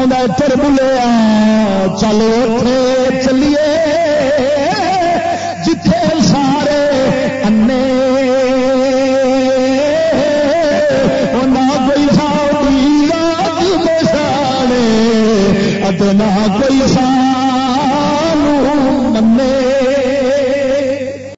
تر بلیا چلو چلیے جتھے سارے انے نہ کوئی ساؤنی سارے نہ کوئی سانو منے